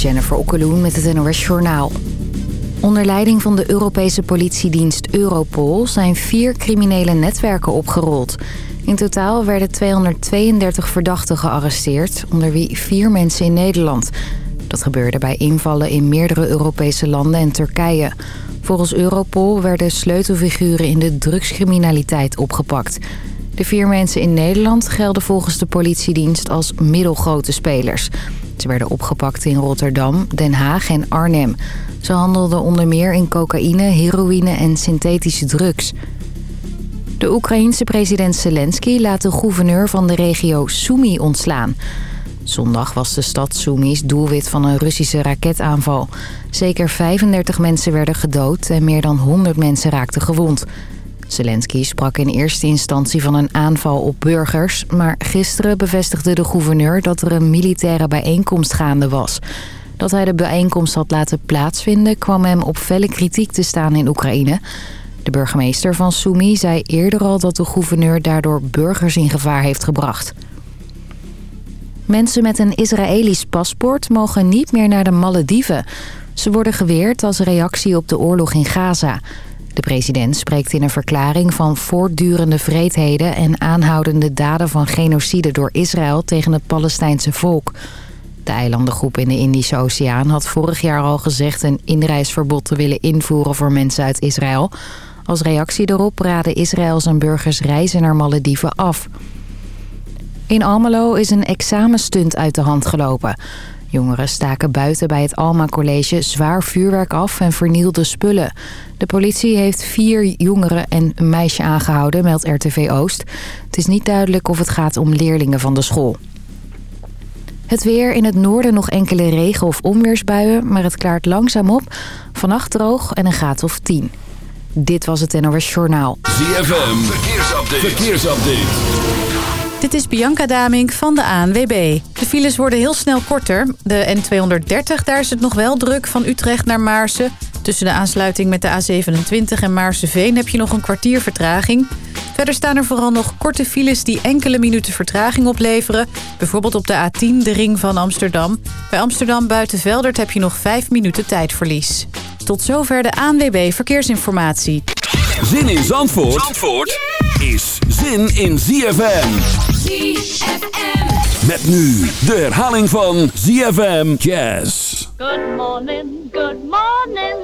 Jennifer Okkeloen met het NOS Journaal. Onder leiding van de Europese politiedienst Europol zijn vier criminele netwerken opgerold. In totaal werden 232 verdachten gearresteerd, onder wie vier mensen in Nederland. Dat gebeurde bij invallen in meerdere Europese landen en Turkije. Volgens Europol werden sleutelfiguren in de drugscriminaliteit opgepakt. De vier mensen in Nederland gelden volgens de politiedienst als middelgrote spelers. Ze werden opgepakt in Rotterdam, Den Haag en Arnhem. Ze handelden onder meer in cocaïne, heroïne en synthetische drugs. De Oekraïense president Zelensky laat de gouverneur van de regio Sumy ontslaan. Zondag was de stad Sumi's doelwit van een Russische raketaanval. Zeker 35 mensen werden gedood en meer dan 100 mensen raakten gewond. Zelensky sprak in eerste instantie van een aanval op burgers... maar gisteren bevestigde de gouverneur dat er een militaire bijeenkomst gaande was. Dat hij de bijeenkomst had laten plaatsvinden... kwam hem op felle kritiek te staan in Oekraïne. De burgemeester van Sumy zei eerder al dat de gouverneur daardoor burgers in gevaar heeft gebracht. Mensen met een Israëlisch paspoort mogen niet meer naar de Malediven. Ze worden geweerd als reactie op de oorlog in Gaza... De president spreekt in een verklaring van voortdurende vreedheden... en aanhoudende daden van genocide door Israël tegen het Palestijnse volk. De eilandengroep in de Indische Oceaan had vorig jaar al gezegd... een inreisverbod te willen invoeren voor mensen uit Israël. Als reactie daarop raden Israël zijn burgers reizen naar Malediven af. In Almelo is een examenstunt uit de hand gelopen... Jongeren staken buiten bij het Alma College zwaar vuurwerk af en vernielden spullen. De politie heeft vier jongeren en een meisje aangehouden, meldt RTV Oost. Het is niet duidelijk of het gaat om leerlingen van de school. Het weer in het noorden nog enkele regen- of onweersbuien, maar het klaart langzaam op. Vannacht droog en een graad of 10. Dit was het NOS Journaal. ZFM, verkeersupdate. verkeersupdate. Dit is Bianca Damink van de ANWB. De files worden heel snel korter. De N230, daar is het nog wel druk van Utrecht naar Maarsen. Tussen de aansluiting met de A27 en Maarsenveen heb je nog een kwartier vertraging. Verder staan er vooral nog korte files die enkele minuten vertraging opleveren. Bijvoorbeeld op de A10, de ring van Amsterdam. Bij Amsterdam buiten Veldert heb je nog 5 minuten tijdverlies. Tot zover de ANWB Verkeersinformatie. Zin in Zandvoort, Zandvoort is zin in ZFM. ZFM. Met nu de herhaling van ZFM Jazz. Good morning, good morning.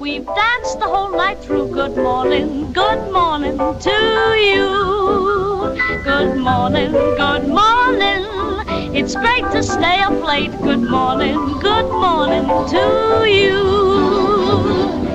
We've danced the whole night through. Good morning, good morning to you. Good morning, good morning. It's great to stay up late. Good morning, good morning to you.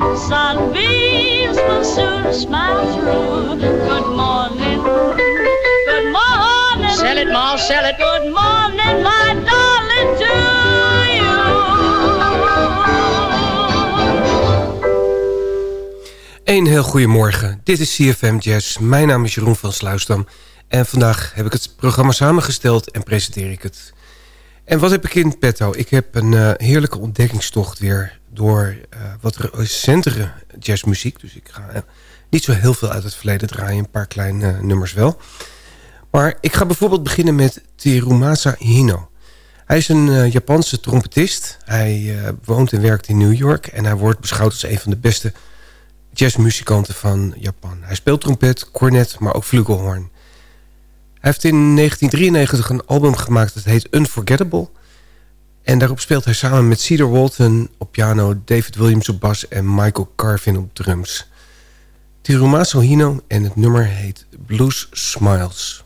Sunbeams will soon smile through. Good morning. Good morning. Sell it, Ma, sell it. Good morning, my darling, to Een heel goedemorgen. Dit is CFM Jazz. Mijn naam is Jeroen van Sluisdam. En vandaag heb ik het programma samengesteld en presenteer ik het. En wat heb ik in petto? Ik heb een uh, heerlijke ontdekkingstocht weer door uh, wat recentere jazzmuziek. Dus ik ga uh, niet zo heel veel uit het verleden draaien. Een paar kleine nummers wel. Maar ik ga bijvoorbeeld beginnen met Terumasa Hino. Hij is een Japanse trompetist. Hij woont en werkt in New York... en hij wordt beschouwd als een van de beste jazzmuzikanten van Japan. Hij speelt trompet, cornet, maar ook flugelhorn. Hij heeft in 1993 een album gemaakt dat heet Unforgettable... En daarop speelt hij samen met Cedar Walton op piano... David Williams op bas en Michael Carvin op drums. Tirumaso Hino en het nummer heet Blues Smiles.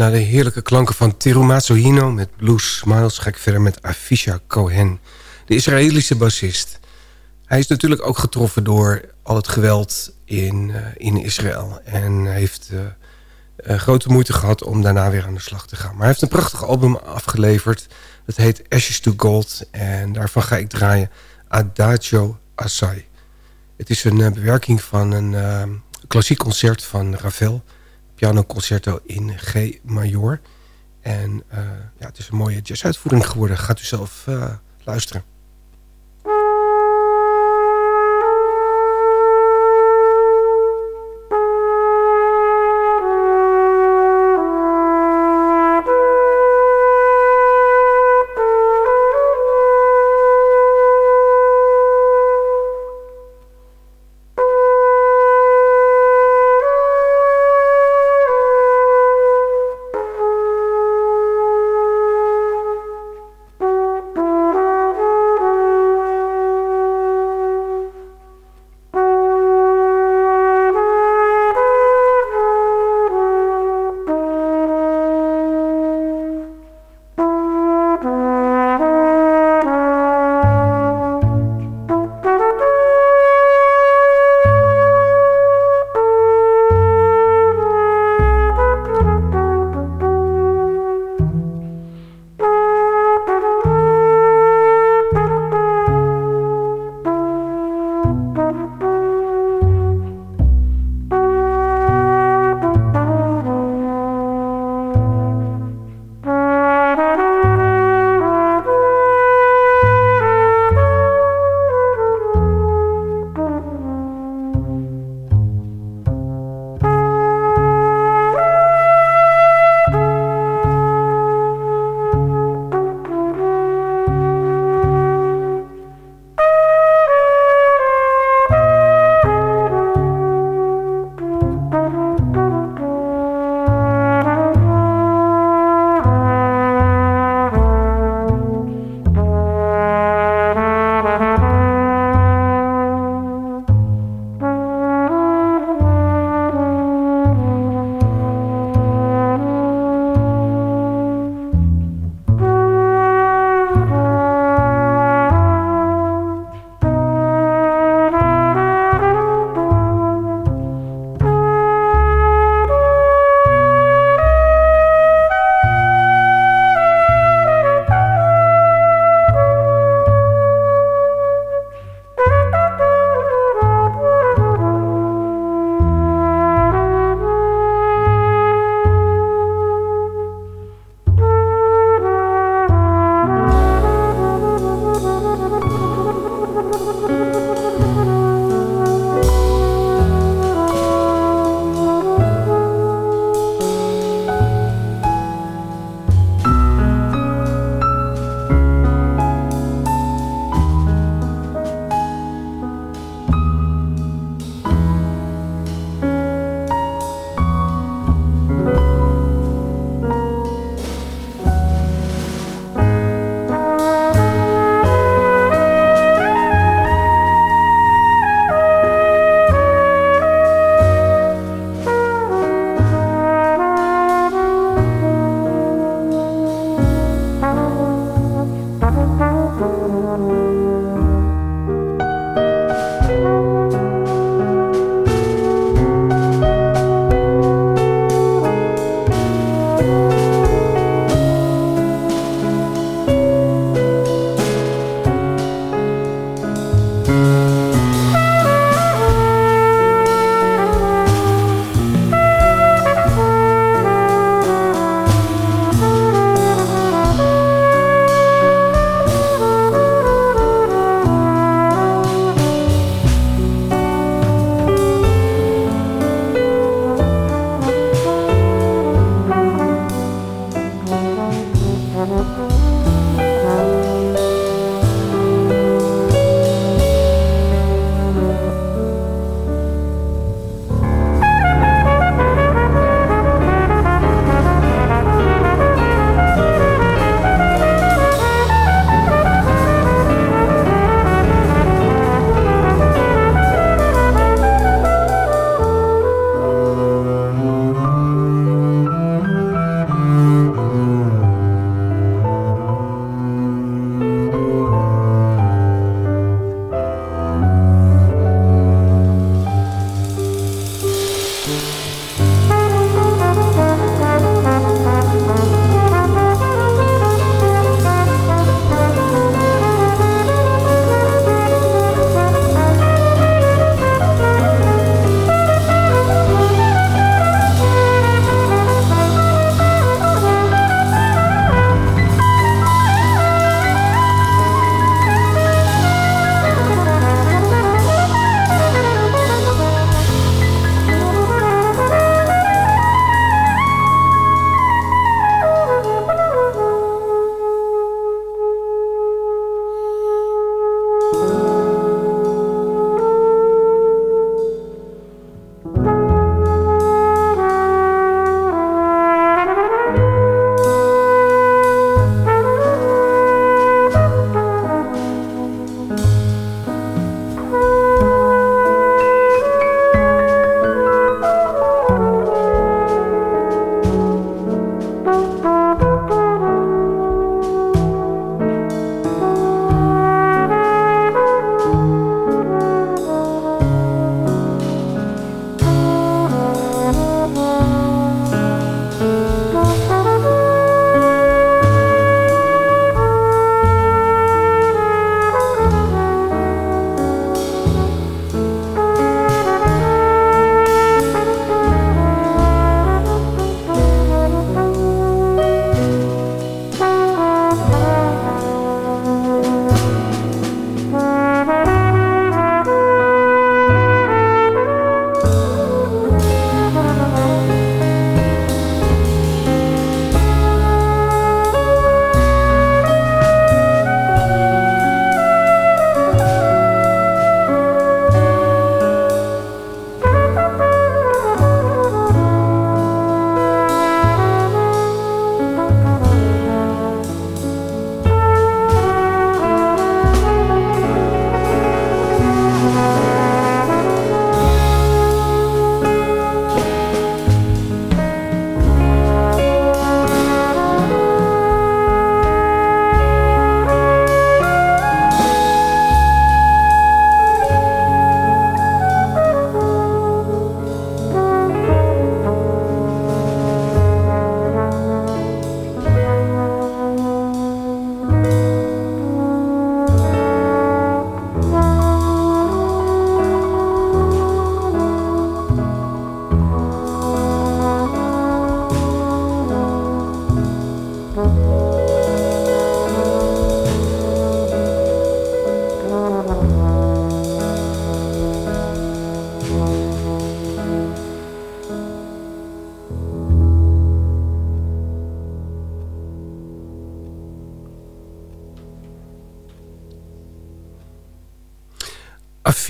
Na de heerlijke klanken van Terumatsu Hino met Blues Smiles... ga ik verder met Afisha Cohen, de Israëlische bassist. Hij is natuurlijk ook getroffen door al het geweld in, uh, in Israël. En heeft uh, uh, grote moeite gehad om daarna weer aan de slag te gaan. Maar hij heeft een prachtig album afgeleverd. Dat heet Ashes to Gold. En daarvan ga ik draaien Adagio Assai. Het is een bewerking van een klassiek concert van Ravel pianoconcerto in G major. En uh, ja, het is een mooie jazzuitvoering geworden. Gaat u zelf uh, luisteren.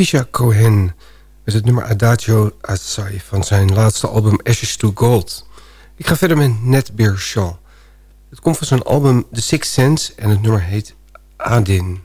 Afisha Cohen... met het nummer Adagio Assai van zijn laatste album Ashes to Gold. Ik ga verder met Ned Beershaw. Het komt van zijn album The Sixth Sense en het nummer heet Adin.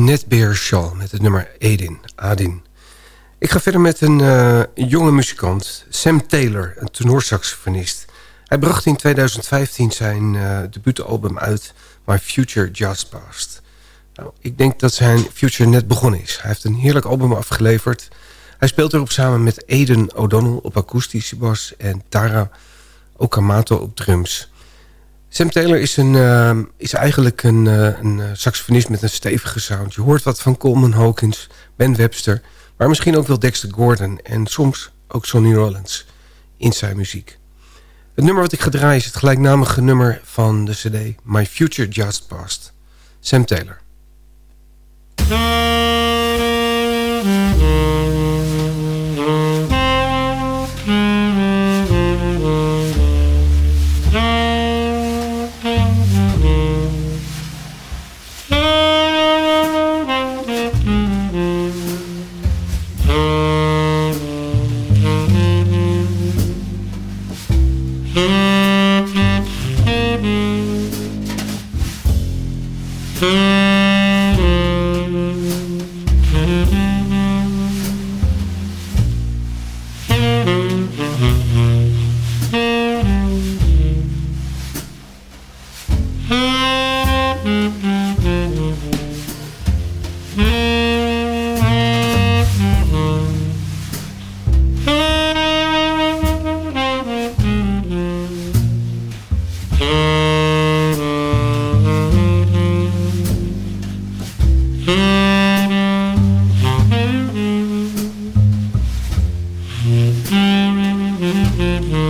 Netbeer Shaw met het nummer Edin, Adin. Ik ga verder met een uh, jonge muzikant, Sam Taylor, een tenorsaxofonist. Hij bracht in 2015 zijn uh, debuutalbum uit, My Future Just Past. Nou, ik denk dat zijn future net begonnen is. Hij heeft een heerlijk album afgeleverd. Hij speelt erop samen met Aiden O'Donnell op akoestische bas... en Tara Okamoto op drums... Sam Taylor is, een, uh, is eigenlijk een, uh, een saxofonist met een stevige sound. Je hoort wat van Coleman Hawkins, Ben Webster... maar misschien ook wel Dexter Gordon en soms ook Sonny Rollins in zijn muziek. Het nummer wat ik ga draaien is het gelijknamige nummer van de cd... My Future Just Past. Sam Taylor. Mm-hmm.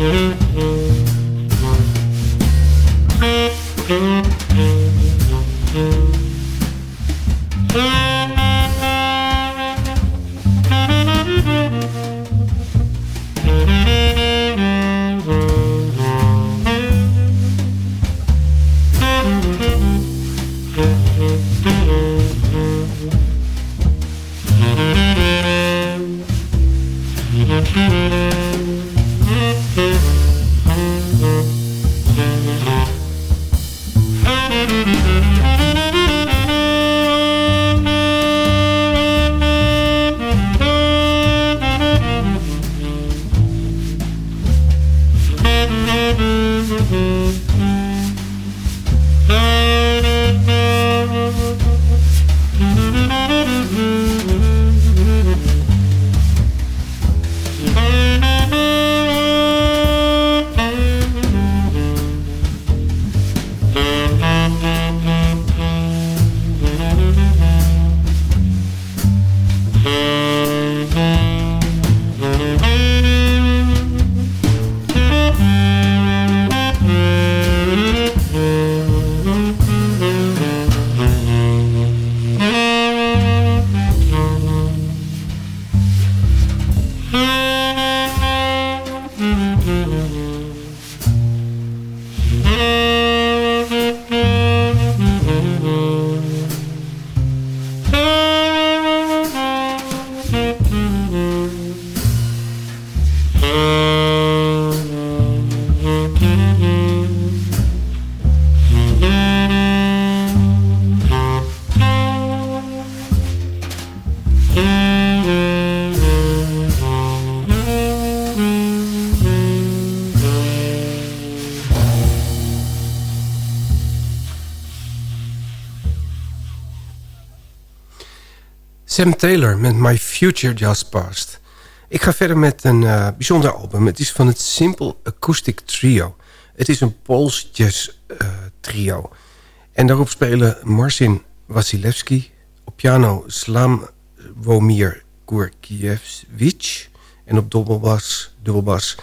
Mm-hmm. Sam Taylor met My Future Just Passed. Ik ga verder met een uh, bijzonder album. Het is van het Simple Acoustic Trio. Het is een Pools jazz uh, trio. En daarop spelen Marcin Wasilewski... op piano Slamwomir Gurkiewicz... en op dubbelbas, dubbelbas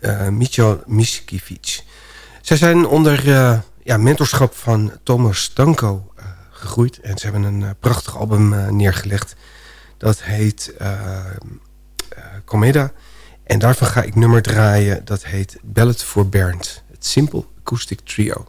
uh, Michal Miskiewicz. Zij zijn onder ja, mentorschap van Thomas Stanko gegroeid. En ze hebben een uh, prachtig album uh, neergelegd. Dat heet uh, Comeda. En daarvan ga ik nummer draaien. Dat heet Ballad for Bernd. Het Simple Acoustic Trio.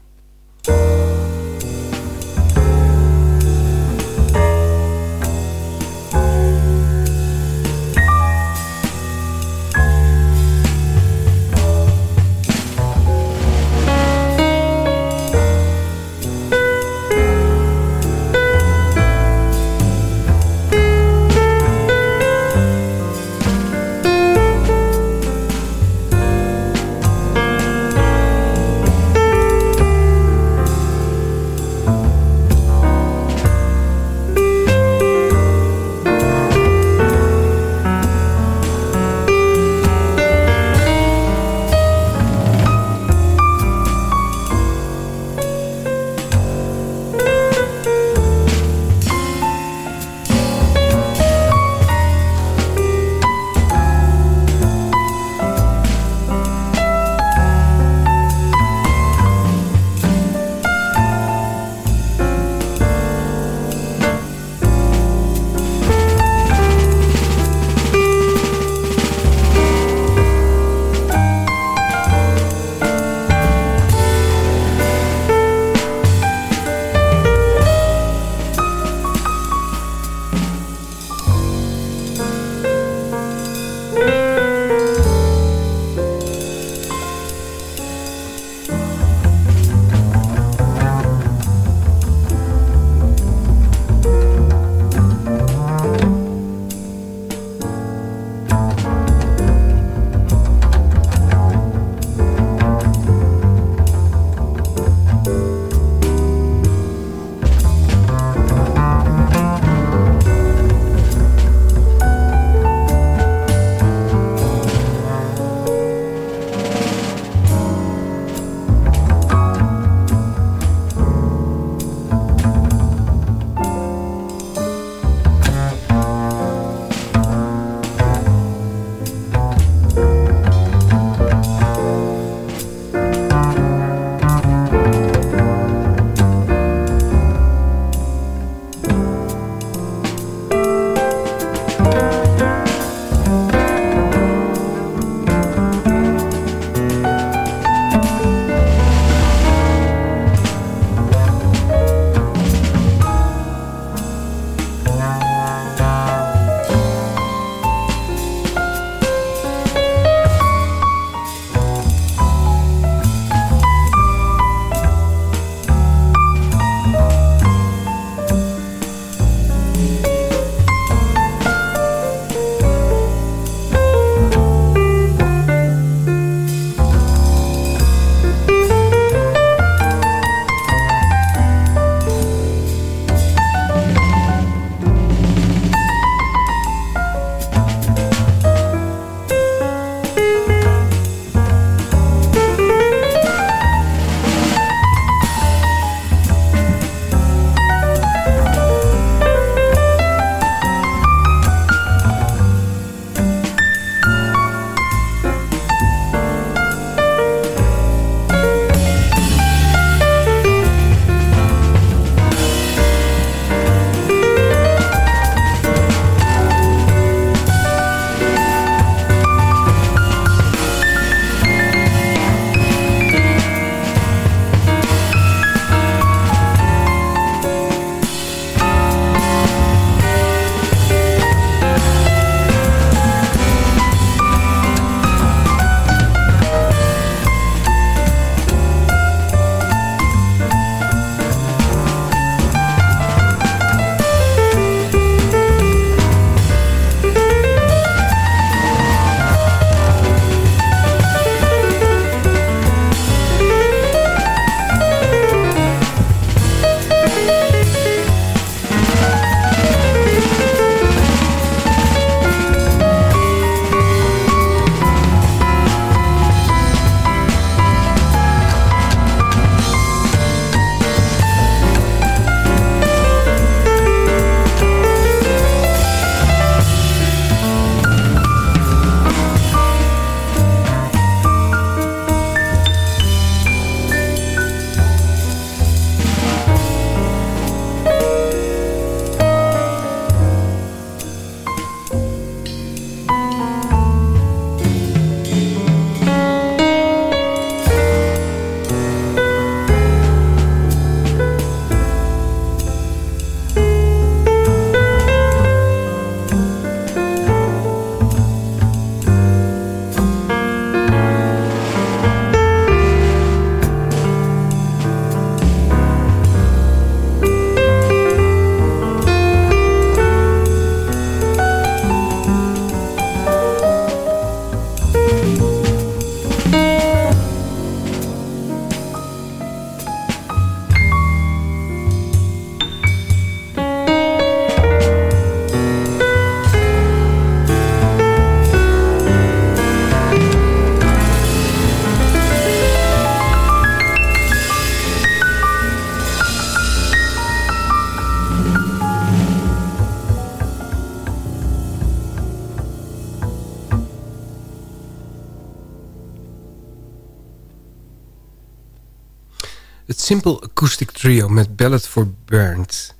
Simple Acoustic Trio met Ballad for Bernd.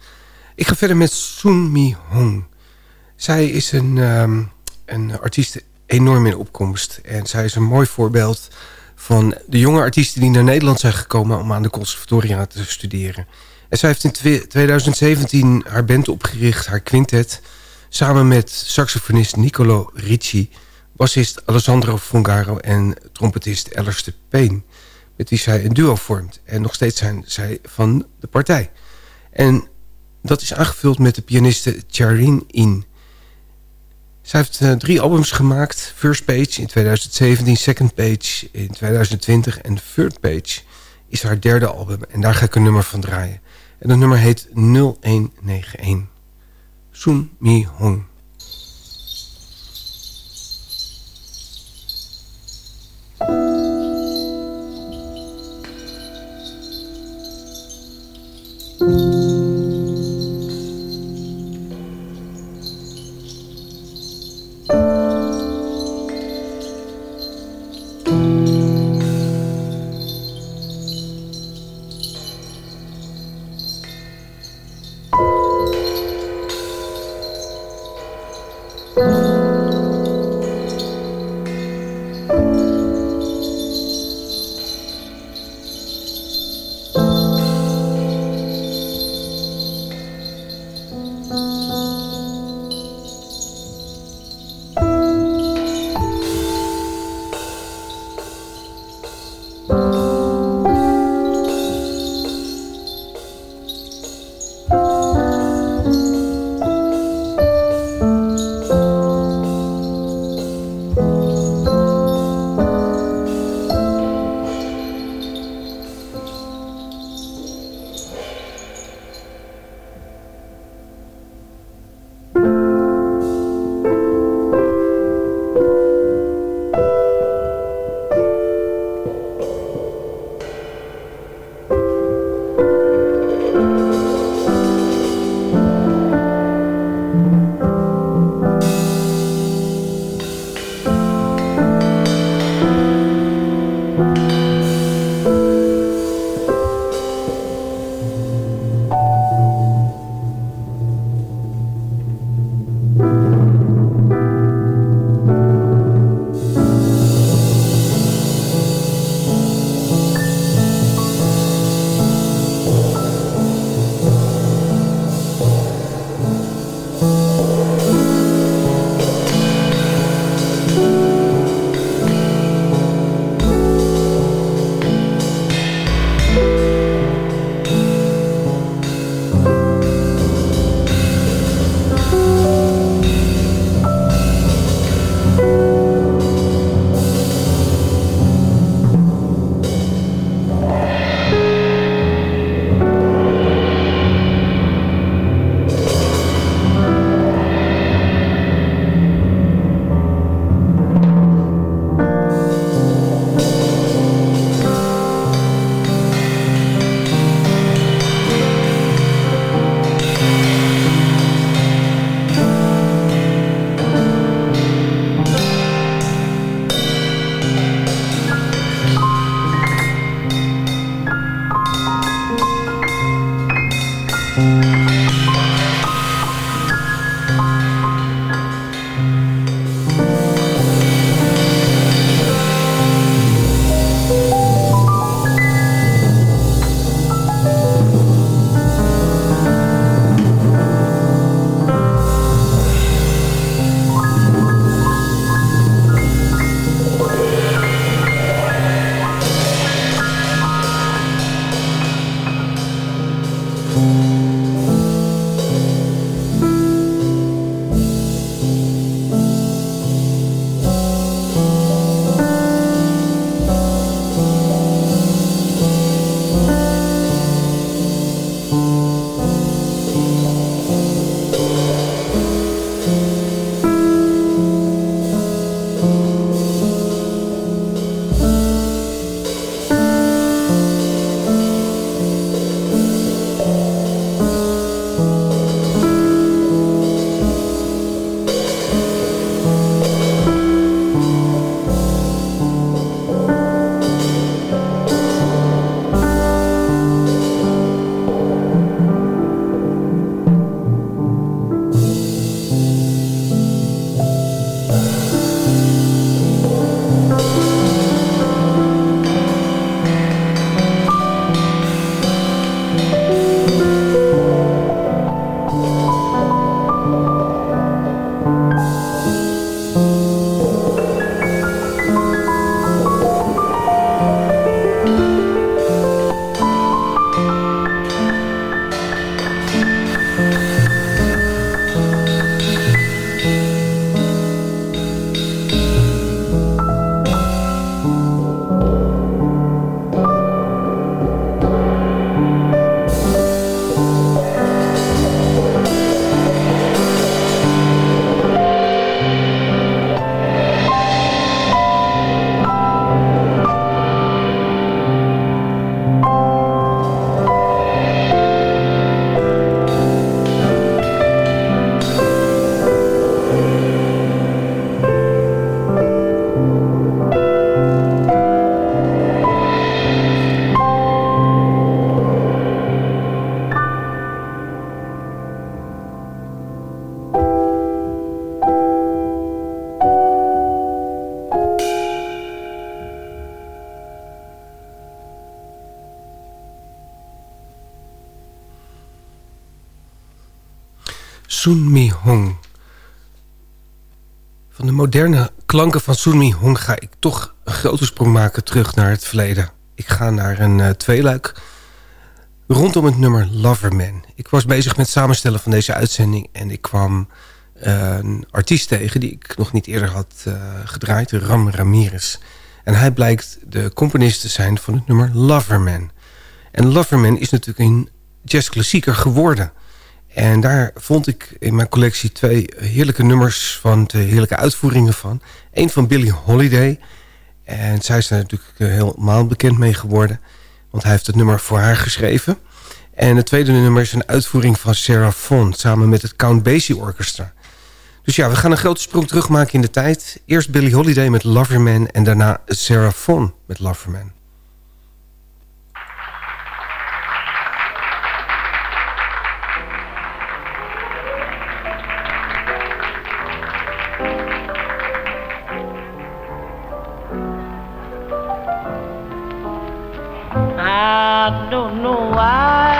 Ik ga verder met Soon Mi Hong. Zij is een, um, een artiest enorm in opkomst. En zij is een mooi voorbeeld van de jonge artiesten die naar Nederland zijn gekomen... om aan de conservatoria te studeren. En zij heeft in 2017 haar band opgericht, haar quintet... samen met saxofonist Nicolo Ricci bassist Alessandro Fongaro en trompetist Ellerste Payne... met wie zij een duo vormt. En nog steeds zijn zij van de partij. En dat is aangevuld met de pianiste Charine In. Zij heeft uh, drie albums gemaakt. First Page in 2017, Second Page in 2020 en Third Page is haar derde album. En daar ga ik een nummer van draaien. En dat nummer heet 0191. Soon Mi Hong. Moderne klanken van Sun Mi Hong ga ik toch een grote sprong maken terug naar het verleden. Ik ga naar een uh, tweeluik rondom het nummer Loverman. Ik was bezig met samenstellen van deze uitzending en ik kwam uh, een artiest tegen die ik nog niet eerder had uh, gedraaid, Ram Ramirez. En hij blijkt de componist te zijn van het nummer Loverman. En Loverman is natuurlijk een jazzklassieker geworden. En daar vond ik in mijn collectie twee heerlijke nummers van, twee heerlijke uitvoeringen van. Eén van Billie Holiday. En zij is daar natuurlijk helemaal bekend mee geworden. Want hij heeft het nummer voor haar geschreven. En het tweede nummer is een uitvoering van Sarah Vaughan... samen met het Count Basie Orchestra. Dus ja, we gaan een grote sprong terugmaken in de tijd. Eerst Billie Holiday met Loverman... en daarna Sarah Vaughan met Loverman. Don't know why,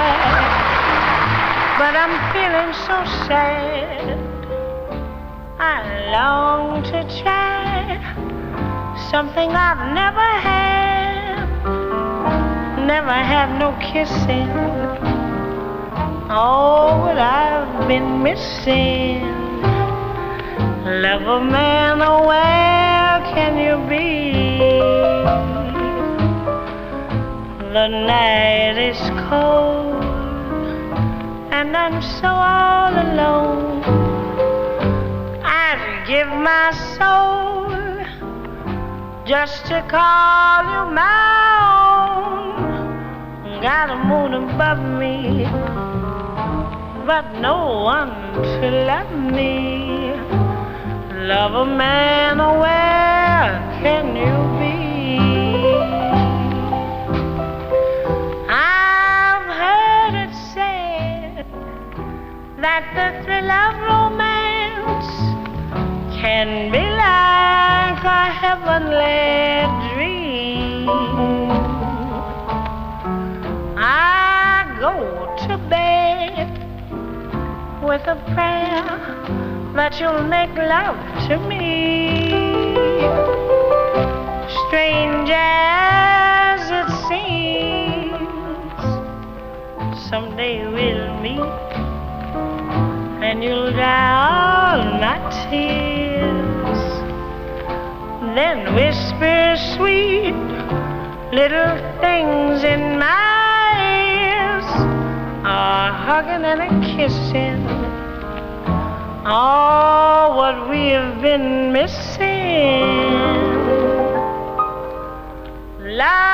but I'm feeling so sad. I long to try something I've never had. Never had no kissing. Oh, but I've been missing. Lover man, oh, where can you be? The night is cold and I'm so all alone. I'd give my soul just to call you my own. Got a moon above me, but no one to love me. Love a man, oh, where can you that the thrill of romance can be like a heavenly dream. I go to bed with a prayer that you'll make love to me. Strange as it seems, someday we'll meet and you'll all my tears. Then whisper sweet little things in my ears, a hugging and a kissing. All what we have been missing. Love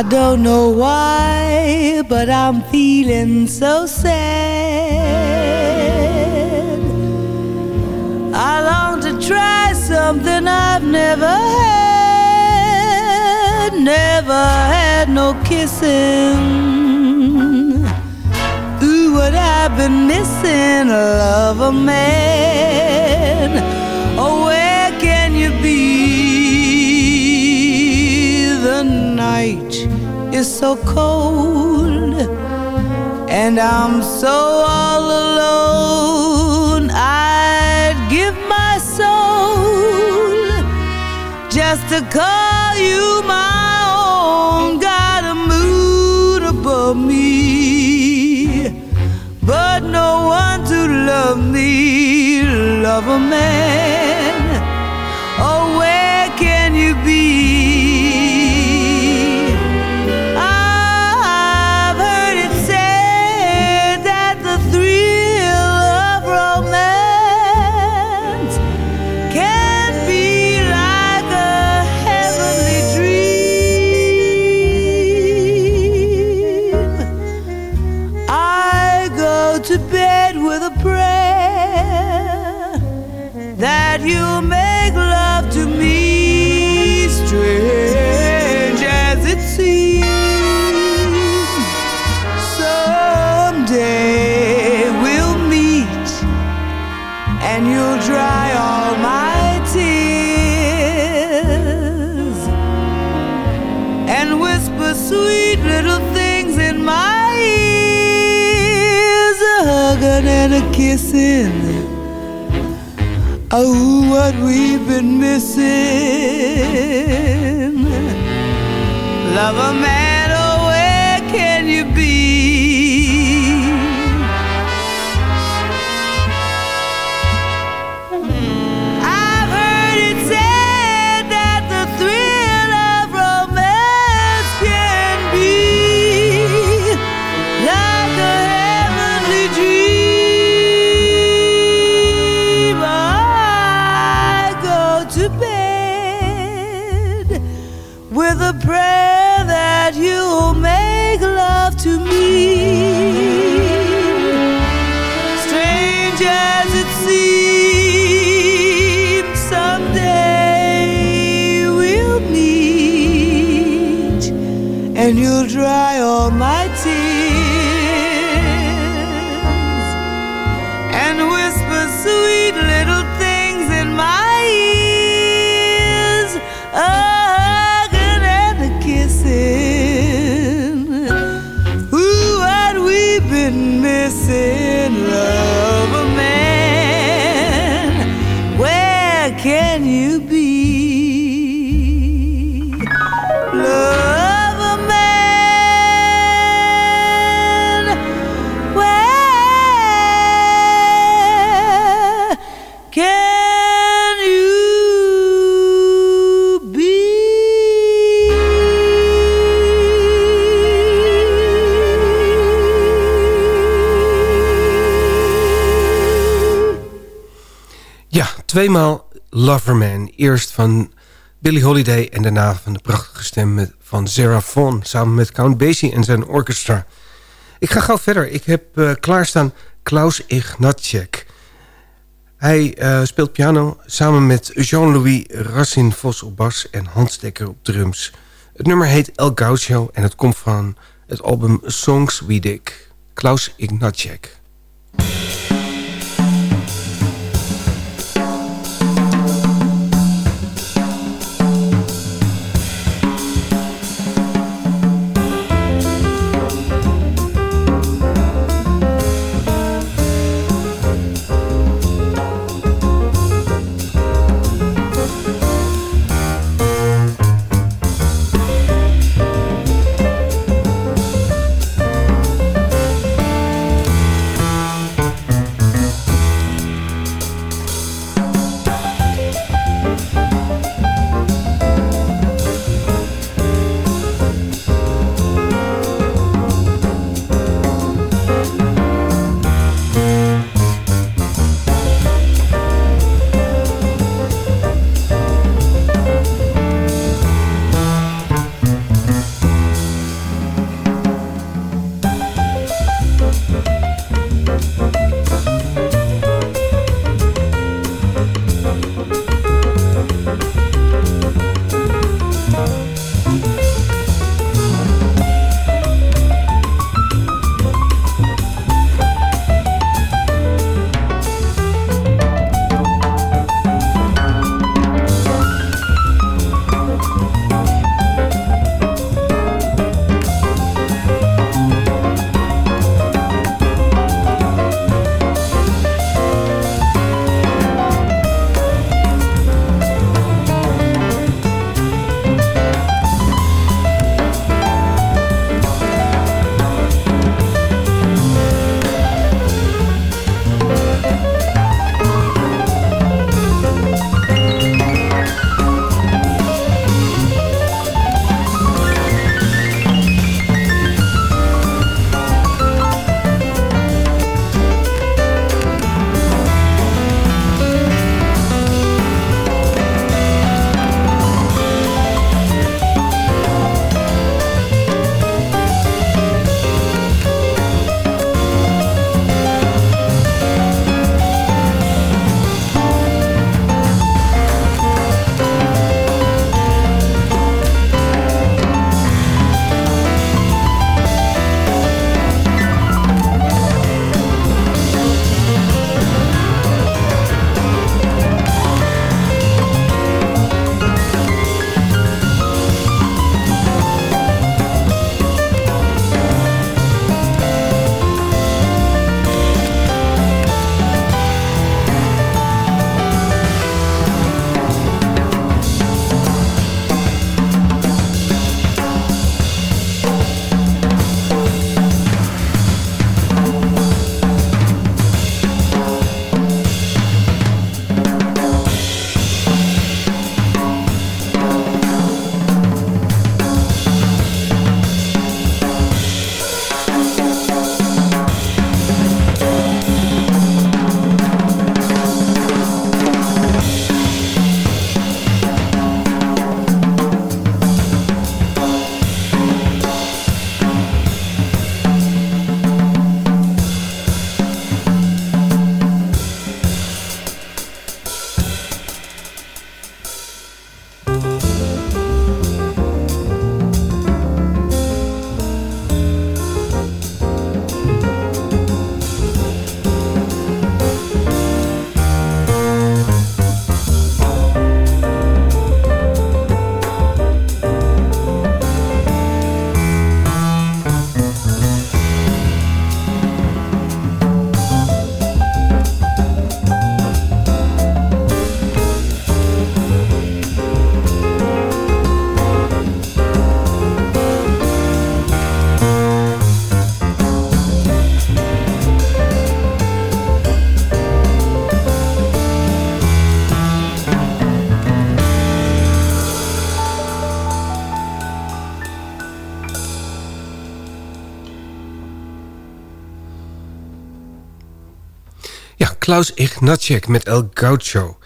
I don't know why, but I'm feeling so sad. I long to try something I've never had, never had no kissing. Ooh, what I've been missing, love a man. Is so cold and I'm so all alone. I'd give my soul just to call you my own. Got a moon above me but no one to love me. Love a man a. Oh, what we've been missing. Lover man, and you'll dry all my tears tweemaal Loverman. Eerst van Billie Holiday en daarna van de prachtige stem van Sarah samen met Count Basie en zijn orchestra. Ik ga gauw verder. Ik heb eh, klaarstaan Klaus Ignatjek. Hij eh, speelt piano samen met Jean-Louis Racine-Vos op bas... en Hans Dekker op drums. Het nummer heet El Gaucho en het komt van het album Songs We Dig. Klaus Ignatjek. Klaus Ignacek met El Gaucho.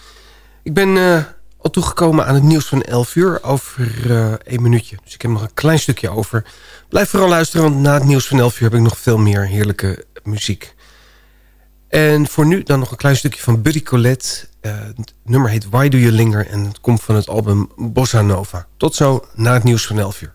Ik ben uh, al toegekomen aan het nieuws van 11 uur over uh, één minuutje. Dus ik heb nog een klein stukje over. Blijf vooral luisteren, want na het nieuws van 11 uur... heb ik nog veel meer heerlijke muziek. En voor nu dan nog een klein stukje van Buddy Colette. Uh, het nummer heet Why Do You Linger... en het komt van het album Bossa Nova. Tot zo na het nieuws van 11 uur.